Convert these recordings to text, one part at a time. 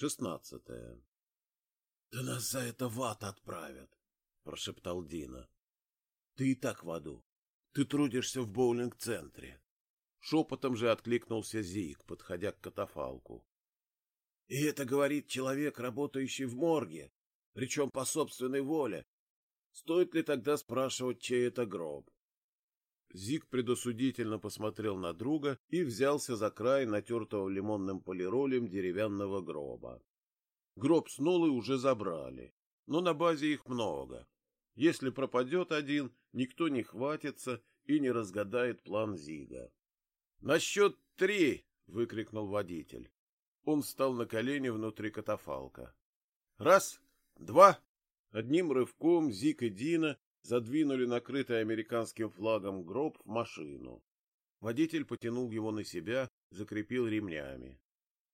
Шестнадцатое. — Да нас за это в ад отправят, — прошептал Дина. — Ты и так в аду. Ты трудишься в боулинг-центре. Шепотом же откликнулся Зик, подходя к катафалку. — И это говорит человек, работающий в морге, причем по собственной воле. Стоит ли тогда спрашивать, чей это гроб? Зик предосудительно посмотрел на друга и взялся за край натертого лимонным полиролем деревянного гроба. Гроб с Нолой уже забрали, но на базе их много. Если пропадет один, никто не хватится и не разгадает план Зига. — На счет три! — выкрикнул водитель. Он встал на колени внутри катафалка. — Раз, два! Одним рывком Зик и Дина задвинули накрытый американским флагом гроб в машину. Водитель потянул его на себя, закрепил ремнями.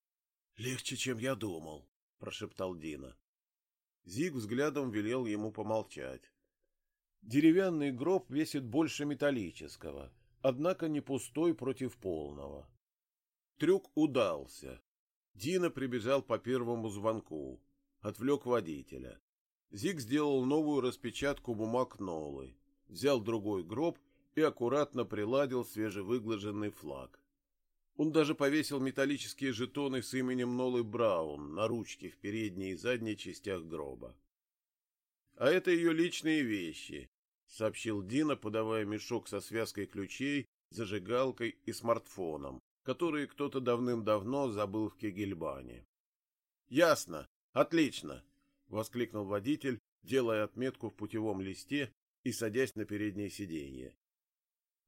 — Легче, чем я думал, — прошептал Дина. Зиг взглядом велел ему помолчать. Деревянный гроб весит больше металлического, однако не пустой против полного. Трюк удался. Дина прибежал по первому звонку, отвлек водителя. Зиг сделал новую распечатку бумаг Нолы, взял другой гроб и аккуратно приладил свежевыглаженный флаг. Он даже повесил металлические жетоны с именем Нолы Браун на ручке в передней и задней частях гроба. А это ее личные вещи, сообщил Дина, подавая мешок со связкой ключей, зажигалкой и смартфоном, которые кто-то давным-давно забыл в Кегельбане. Ясно. Отлично воскликнул водитель, делая отметку в путевом листе и садясь на переднее сиденье.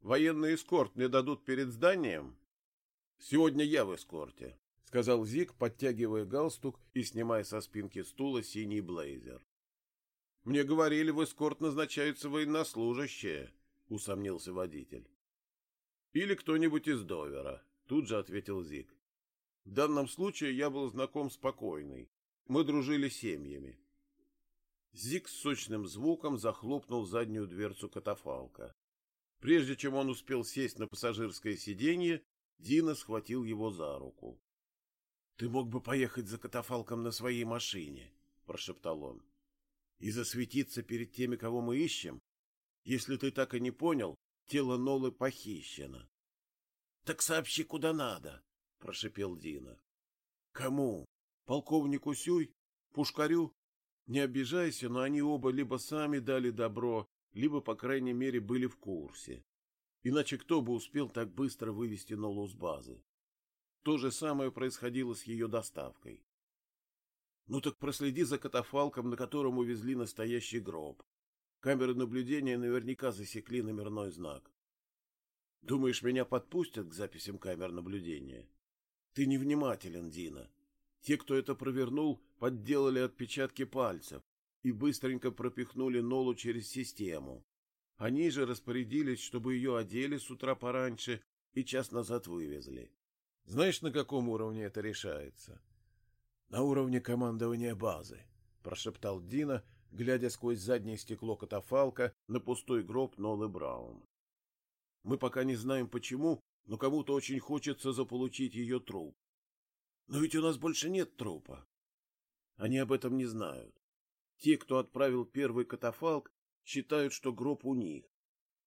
Военный эскорт мне дадут перед зданием? Сегодня я в эскорте, сказал Зик, подтягивая галстук и снимая со спинки стула синий блейзер. Мне говорили, в эскорт назначаются военнослужащие, усомнился водитель. Или кто-нибудь из Довера, тут же ответил Зик. В данном случае я был знаком с покойной, мы дружили семьями. Зиг с сочным звуком захлопнул заднюю дверцу катафалка. Прежде чем он успел сесть на пассажирское сиденье, Дина схватил его за руку. — Ты мог бы поехать за катафалком на своей машине, — прошептал он, — и засветиться перед теми, кого мы ищем. Если ты так и не понял, тело Нолы похищено. — Так сообщи, куда надо, — прошепел Дина. — Кому? Полковнику Сюй? Пушкарю? Не обижайся, но они оба либо сами дали добро, либо, по крайней мере, были в курсе. Иначе кто бы успел так быстро вывести Нолу с базы? То же самое происходило с ее доставкой. Ну так проследи за катафалком, на котором увезли настоящий гроб. Камеры наблюдения наверняка засекли номерной знак. Думаешь, меня подпустят к записям камер наблюдения? Ты невнимателен, Дина. Те, кто это провернул, подделали отпечатки пальцев и быстренько пропихнули Нолу через систему. Они же распорядились, чтобы ее одели с утра пораньше и час назад вывезли. Знаешь, на каком уровне это решается? — На уровне командования базы, — прошептал Дина, глядя сквозь заднее стекло катафалка на пустой гроб Нолы Браун. — Мы пока не знаем почему, но кому-то очень хочется заполучить ее труп. Но ведь у нас больше нет трупа. Они об этом не знают. Те, кто отправил первый катафалк, считают, что гроб у них.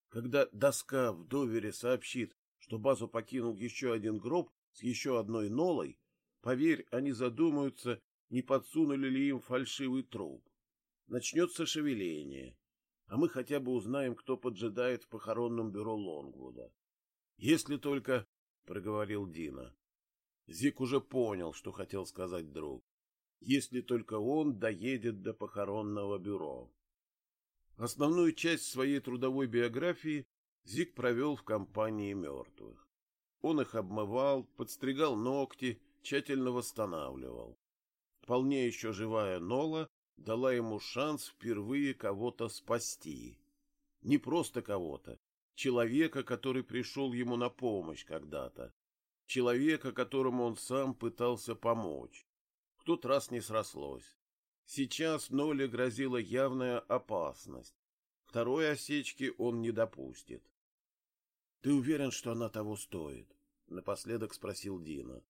Когда доска в довере сообщит, что базу покинул еще один гроб с еще одной нолой, поверь, они задумаются, не подсунули ли им фальшивый труп. Начнется шевеление, а мы хотя бы узнаем, кто поджидает в похоронном бюро Лонгвуда. Если только, — проговорил Дина, Зик уже понял, что хотел сказать друг. Если только он доедет до похоронного бюро. Основную часть своей трудовой биографии Зик провел в компании мертвых. Он их обмывал, подстригал ногти, тщательно восстанавливал. Вполне еще живая Нола дала ему шанс впервые кого-то спасти. Не просто кого-то, человека, который пришел ему на помощь когда-то, человека, которому он сам пытался помочь. В тот раз не срослось. Сейчас Ноле грозила явная опасность. Второй осечки он не допустит. — Ты уверен, что она того стоит? — напоследок спросил Дина.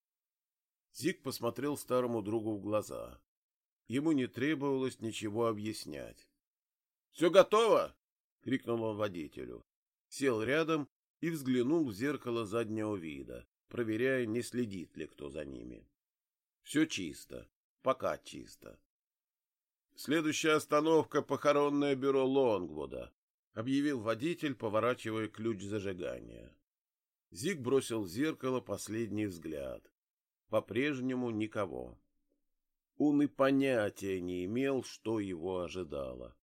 Зик посмотрел старому другу в глаза. Ему не требовалось ничего объяснять. — Все готово? — крикнул он водителю. Сел рядом и взглянул в зеркало заднего вида, проверяя, не следит ли кто за ними. Все чисто. Пока чисто. Следующая остановка — похоронное бюро Лонгвуда, — объявил водитель, поворачивая ключ зажигания. Зиг бросил в зеркало последний взгляд. По-прежнему никого. Он и понятия не имел, что его ожидало.